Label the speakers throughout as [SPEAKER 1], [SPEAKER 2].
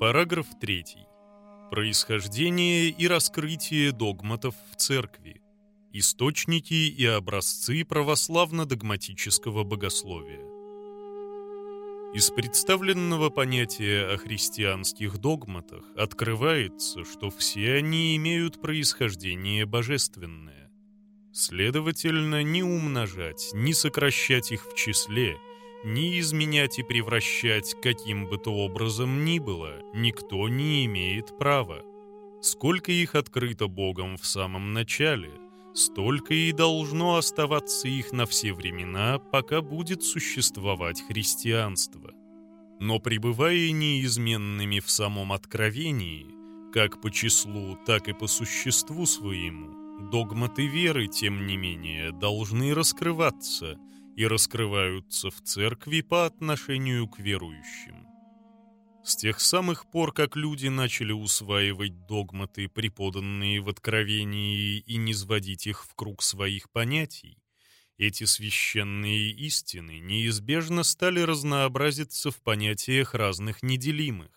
[SPEAKER 1] Параграф 3. Происхождение и раскрытие догматов в церкви. Источники и образцы православно-догматического богословия. Из представленного понятия о христианских догматах открывается, что все они имеют происхождение божественное. Следовательно, не умножать, не сокращать их в числе, ни изменять и превращать каким бы то образом ни было, никто не имеет права. Сколько их открыто Богом в самом начале, столько и должно оставаться их на все времена, пока будет существовать христианство. Но пребывая неизменными в самом откровении, как по числу, так и по существу своему, догматы веры, тем не менее, должны раскрываться и раскрываются в церкви по отношению к верующим. С тех самых пор, как люди начали усваивать догматы, преподанные в Откровении, и не сводить их в круг своих понятий, эти священные истины неизбежно стали разнообразиться в понятиях разных неделимых.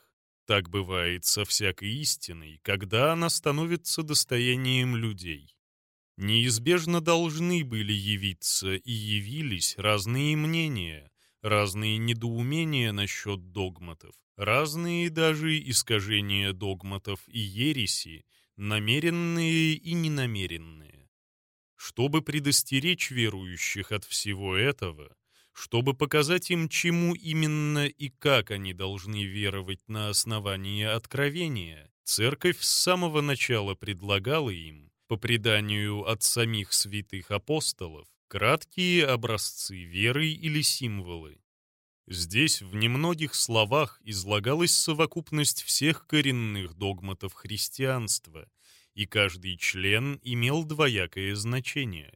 [SPEAKER 1] Так бывает со всякой истиной, когда она становится достоянием людей. Неизбежно должны были явиться и явились разные мнения, разные недоумения насчет догматов, разные даже искажения догматов и ереси, намеренные и ненамеренные. Чтобы предостеречь верующих от всего этого, чтобы показать им, чему именно и как они должны веровать на основании откровения, церковь с самого начала предлагала им, по преданию от самих святых апостолов, краткие образцы веры или символы, Здесь в немногих словах излагалась совокупность всех коренных догматов христианства, и каждый член имел двоякое значение.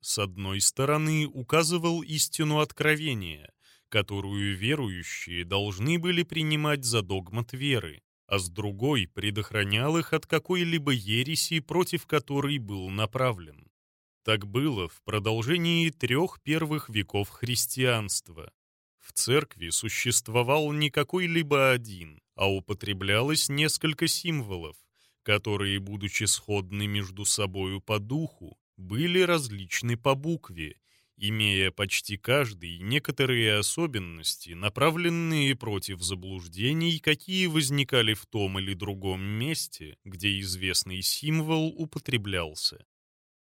[SPEAKER 1] С одной стороны, указывал истину откровения, которую верующие должны были принимать за догмат веры, а с другой предохранял их от какой-либо ереси, против которой был направлен. Так было в продолжении трех первых веков христианства, в церкви существовал не какой-либо один, а употреблялось несколько символов, которые, будучи сходны между собою по духу, были различны по букве, имея почти каждый некоторые особенности, направленные против заблуждений, какие возникали в том или другом месте, где известный символ употреблялся.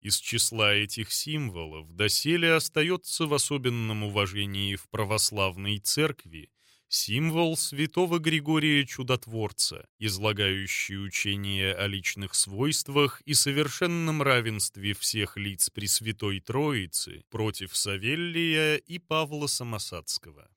[SPEAKER 1] Из числа этих символов доселе остается в особенном уважении в православной церкви символ святого Григория Чудотворца, излагающий учение о личных свойствах и совершенном равенстве всех лиц Пресвятой Троицы против Савеллия и Павла Самосадского.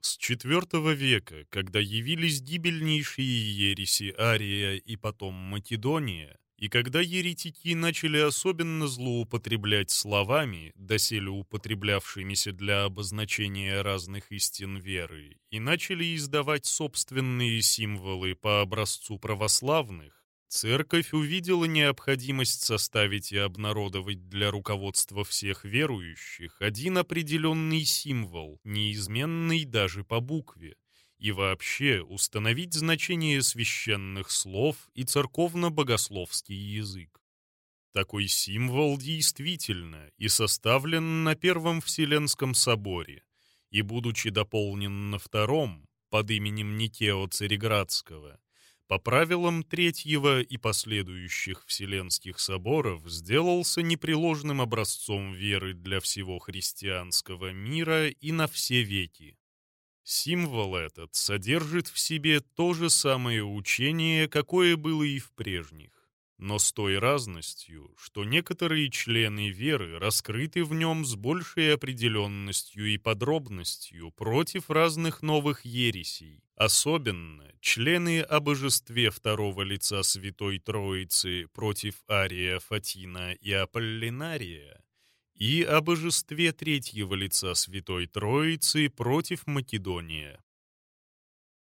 [SPEAKER 1] С IV века, когда явились гибельнейшие ереси Ария и потом Македония, и когда еретики начали особенно злоупотреблять словами, доселе употреблявшимися для обозначения разных истин веры, и начали издавать собственные символы по образцу православных, церковь увидела необходимость составить и обнародовать для руководства всех верующих один определенный символ, неизменный даже по букве, и вообще установить значение священных слов и церковно-богословский язык. Такой символ действительно и составлен на Первом Вселенском соборе, и, будучи дополнен на Втором, под именем Никео Цареградского, по правилам Третьего и последующих Вселенских соборов сделался непреложным образцом веры для всего христианского мира и на все веки. Символ этот содержит в себе то же самое учение, какое было и в прежних, но с той разностью, что некоторые члены веры раскрыты в нем с большей определенностью и подробностью против разных новых ересей, особенно члены о божестве второго лица Святой Троицы против Ария, Фатина и Аполлинария, и о божестве третьего лица Святой Троицы против Македония.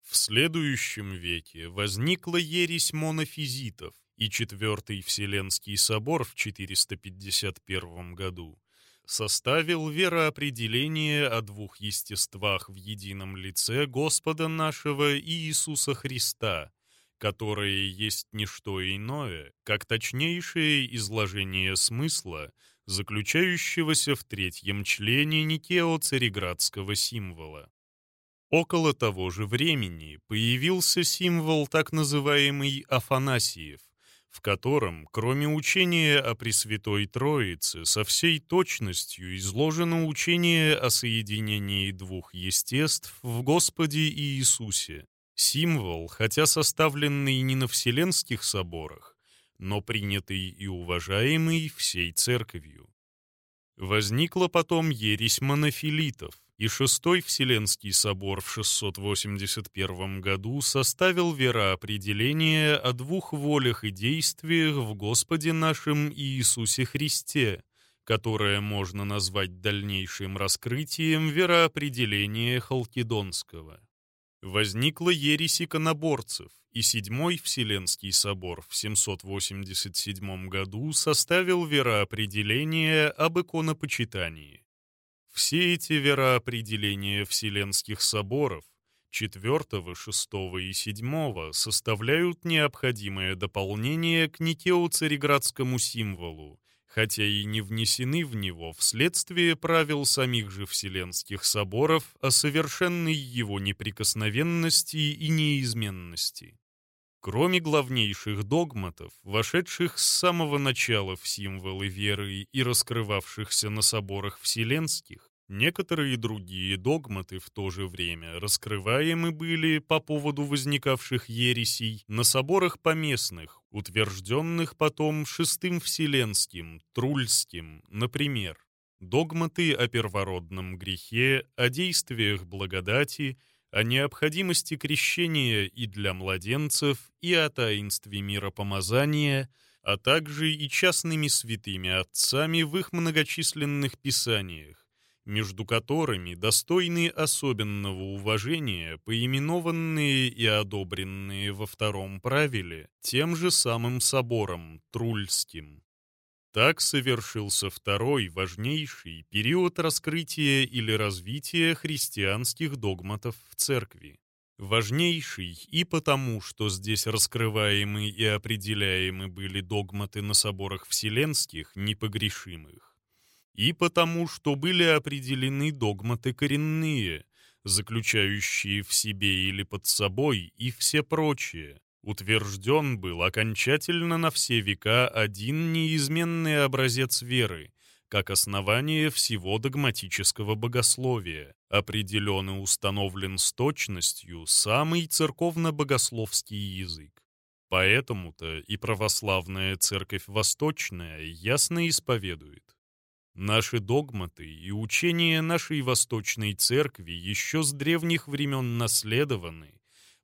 [SPEAKER 1] В следующем веке возникла ересь монофизитов, и Четвертый Вселенский собор в 451 году составил вероопределение о двух естествах в едином лице Господа нашего Иисуса Христа, которое есть не что иное, как точнейшее изложение смысла, заключающегося в третьем члене Никео-Цареградского символа. Около того же времени появился символ так называемый Афанасиев, в котором, кроме учения о Пресвятой Троице, со всей точностью изложено учение о соединении двух естеств в Господе Иисусе. Символ, хотя составленный не на Вселенских соборах, но принятый и уважаемый всей Церковью. Возникла потом ересь монофилитов, и Шестой Вселенский собор в 681 году составил вероопределение о двух волях и действиях в Господе нашем Иисусе Христе, которое можно назвать дальнейшим раскрытием вероопределения Халкидонского. Возникла ересь иконоборцев, и Седьмой Вселенский собор в 787 году составил вероопределение об иконопочитании. Все эти вероопределения Вселенских соборов четвертого, шестого и седьмого составляют необходимое дополнение к Никео-Цареградскому символу, хотя и не внесены в него вследствие правил самих же Вселенских соборов о совершенной его неприкосновенности и неизменности. Кроме главнейших догматов, вошедших с самого начала в символы веры и раскрывавшихся на соборах вселенских, некоторые другие догматы в то же время раскрываемы были по поводу возникавших ересей на соборах поместных, утвержденных потом Шестым Вселенским, Трульским, например, догматы о первородном грехе, о действиях благодати – о необходимости крещения и для младенцев, и о таинстве миропомазания, а также и частными святыми отцами в их многочисленных писаниях, между которыми достойны особенного уважения поименованные и одобренные во втором правиле тем же самым собором Трульским. Так совершился второй важнейший период раскрытия или развития христианских догматов в церкви. Важнейший и потому, что здесь раскрываемы и определяемы были догматы на соборах вселенских непогрешимых, и потому, что были определены догматы коренные, заключающие в себе или под собой и все прочие, утвержден был окончательно на все века один неизменный образец веры, как основание всего догматического богословия, определен и установлен с точностью самый церковно-богословский язык. Поэтому-то и православная церковь восточная ясно исповедует. Наши догматы и учения нашей Восточной Церкви еще с древних времен наследованы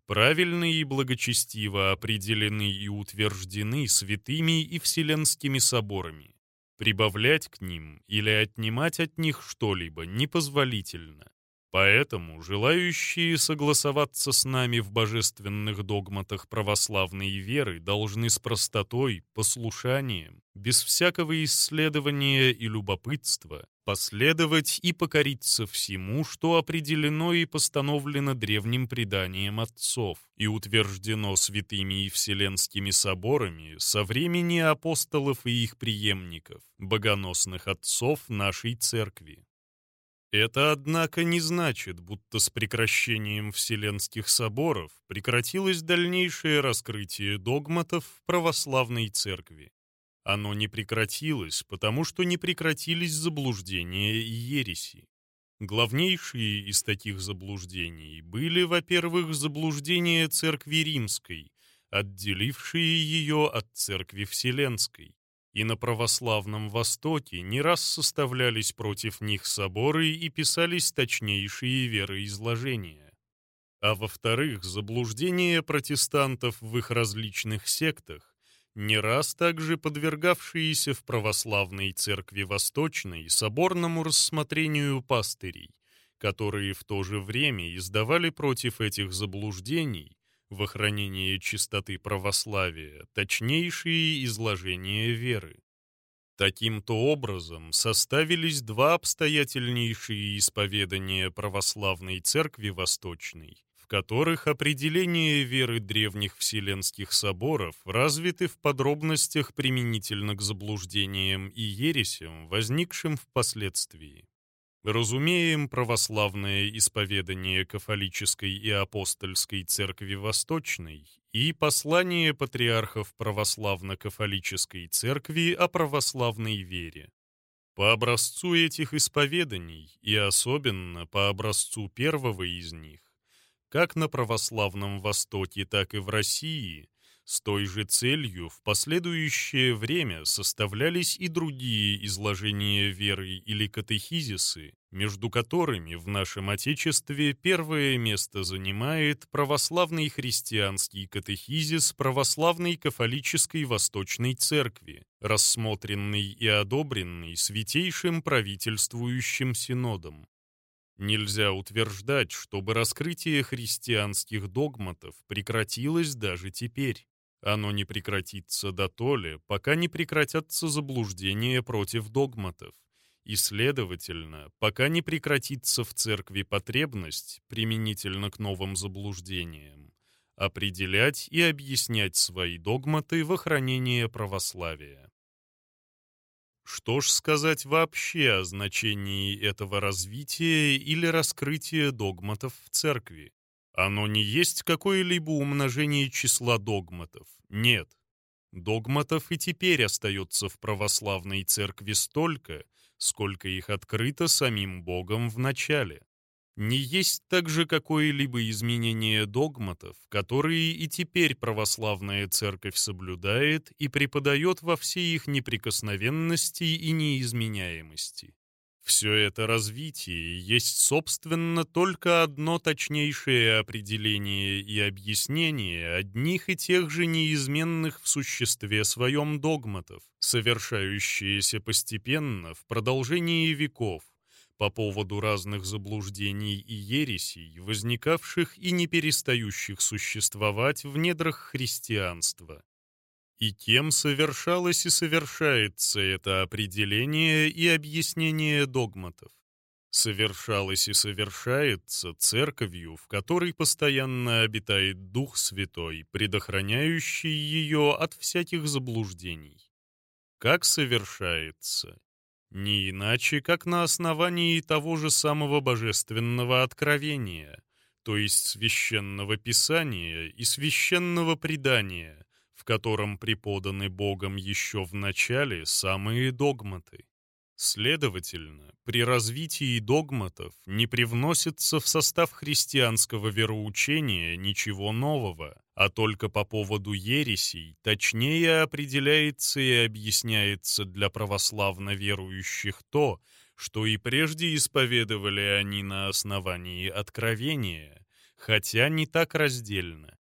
[SPEAKER 1] правильно и благочестиво определены и утверждены святыми и вселенскими соборами. Прибавлять к ним или отнимать от них что-либо непозволительно. Поэтому желающие согласоваться с нами в божественных догматах православной веры должны с простотой, послушанием, без всякого исследования и любопытства, последовать и покориться всему, что определено и постановлено древним преданием отцов и утверждено святыми и вселенскими соборами со времени апостолов и их преемников, богоносных отцов нашей церкви. Это, однако, не значит, будто с прекращением Вселенских соборов прекратилось дальнейшее раскрытие догматов в православной церкви. Оно не прекратилось, потому что не прекратились заблуждения и ереси. Главнейшие из таких заблуждений были, во-первых, заблуждения Церкви Римской, отделившие ее от Церкви Вселенской и на православном Востоке не раз составлялись против них соборы и писались точнейшие вероизложения. А во-вторых, заблуждения протестантов в их различных сектах, не раз также подвергавшиеся в православной церкви Восточной соборному рассмотрению пастырей, которые в то же время издавали против этих заблуждений в охранении чистоты православия точнейшие изложения веры. Таким-то образом составились два обстоятельнейшие исповедания православной церкви Восточной, в которых определение веры древних вселенских соборов развиты в подробностях применительно к заблуждениям и ересям, возникшим впоследствии. Разумеем православное исповедание кафолической и апостольской церкви Восточной и послание патриархов православно-кафолической церкви о православной вере. По образцу этих исповеданий, и особенно по образцу первого из них, как на православном Востоке, так и в России, с той же целью в последующее время составлялись и другие изложения веры или катехизисы, между которыми в нашем Отечестве первое место занимает православный христианский катехизис православной кафолической Восточной Церкви, рассмотренный и одобренный Святейшим правительствующим синодом. Нельзя утверждать, чтобы раскрытие христианских догматов прекратилось даже теперь. Оно не прекратится до толи, пока не прекратятся заблуждения против догматов. И, следовательно, пока не прекратится в церкви потребность, применительно к новым заблуждениям, определять и объяснять свои догматы в охранение православия. Что ж сказать вообще о значении этого развития или раскрытия догматов в церкви? Оно не есть какое-либо умножение числа догматов. Нет. Догматов и теперь остается в православной церкви столько, сколько их открыто самим Богом в начале. Не есть также какое-либо изменение догматов, которые и теперь православная церковь соблюдает и преподает во всей их неприкосновенности и неизменяемости. Все это развитие есть, собственно, только одно точнейшее определение и объяснение одних и тех же неизменных в существе своем догматов, совершающиеся постепенно в продолжении веков, по поводу разных заблуждений и ересей, возникавших и не перестающих существовать в недрах христианства. И кем совершалось и совершается это определение и объяснение догматов? Совершалось и совершается церковью, в которой постоянно обитает Дух Святой, предохраняющий ее от всяких заблуждений. Как совершается? Не иначе, как на основании того же самого божественного откровения, то есть священного писания и священного предания, в котором преподаны Богом еще в начале самые догматы. Следовательно, при развитии догматов не привносится в состав христианского вероучения ничего нового, а только по поводу ересей точнее определяется и объясняется для православно верующих то, что и прежде исповедовали они на основании откровения, хотя не так раздельно.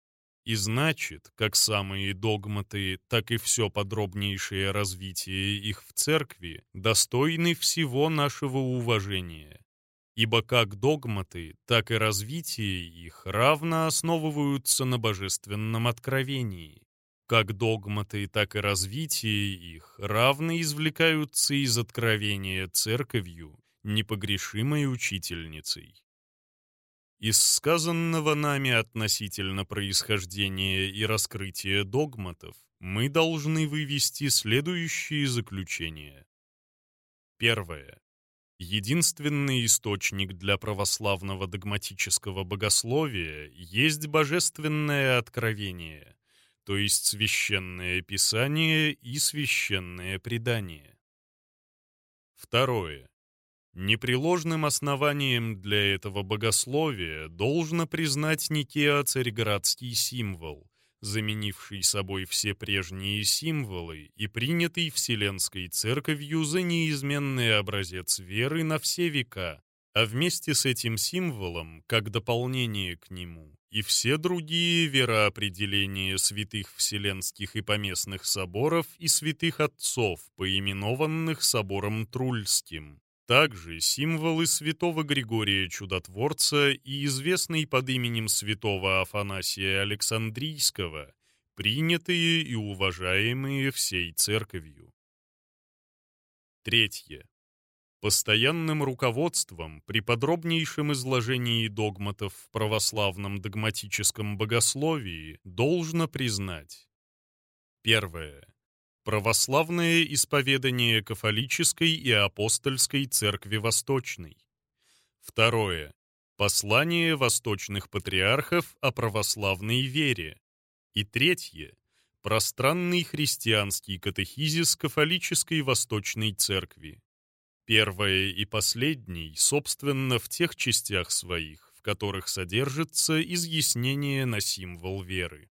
[SPEAKER 1] И значит, как самые догматы, так и все подробнейшее развитие их в церкви достойны всего нашего уважения. Ибо как догматы, так и развитие их равно основываются на божественном откровении. Как догматы, так и развитие их равно извлекаются из откровения церковью, непогрешимой учительницей. Из сказанного нами относительно происхождения и раскрытия догматов мы должны вывести следующие заключения. Первое. Единственный источник для православного догматического богословия есть божественное откровение, то есть священное писание и священное предание. Второе. Непреложным основанием для этого богословия должно признать Никеа царьградский символ, заменивший собой все прежние символы и принятый Вселенской Церковью за неизменный образец веры на все века, а вместе с этим символом, как дополнение к нему, и все другие вероопределения святых вселенских и поместных соборов и святых отцов, поименованных собором Трульским, также символы святого Григория Чудотворца и известный под именем святого Афанасия Александрийского, принятые и уважаемые всей церковью. Третье. Постоянным руководством при подробнейшем изложении догматов в православном догматическом богословии должно признать. Первое. Православное исповедание кафолической и апостольской церкви Восточной. Второе. Послание восточных патриархов о православной вере. И третье. Пространный христианский катехизис кафолической Восточной Церкви. Первое и последний, собственно, в тех частях своих, в которых содержится изъяснение на символ веры.